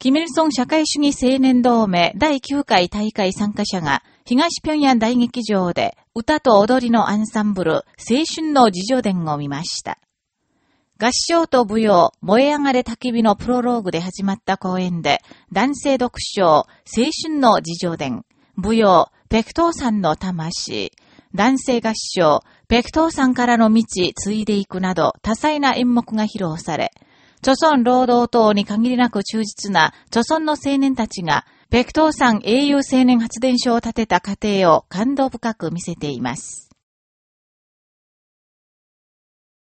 キミルソン社会主義青年同盟第9回大会参加者が東平壌大劇場で歌と踊りのアンサンブル青春の自助伝を見ました。合唱と舞踊、燃え上がれ焚き火のプロローグで始まった公演で、男性読書、青春の自助伝、舞踊、ペクトーさんの魂、男性合唱、ペクトーさんからの道、継いでいくなど、多彩な演目が披露され、貯村労働党に限りなく忠実な貯村の青年たちが、北東山英雄青年発電所を建てた過程を感動深く見せています。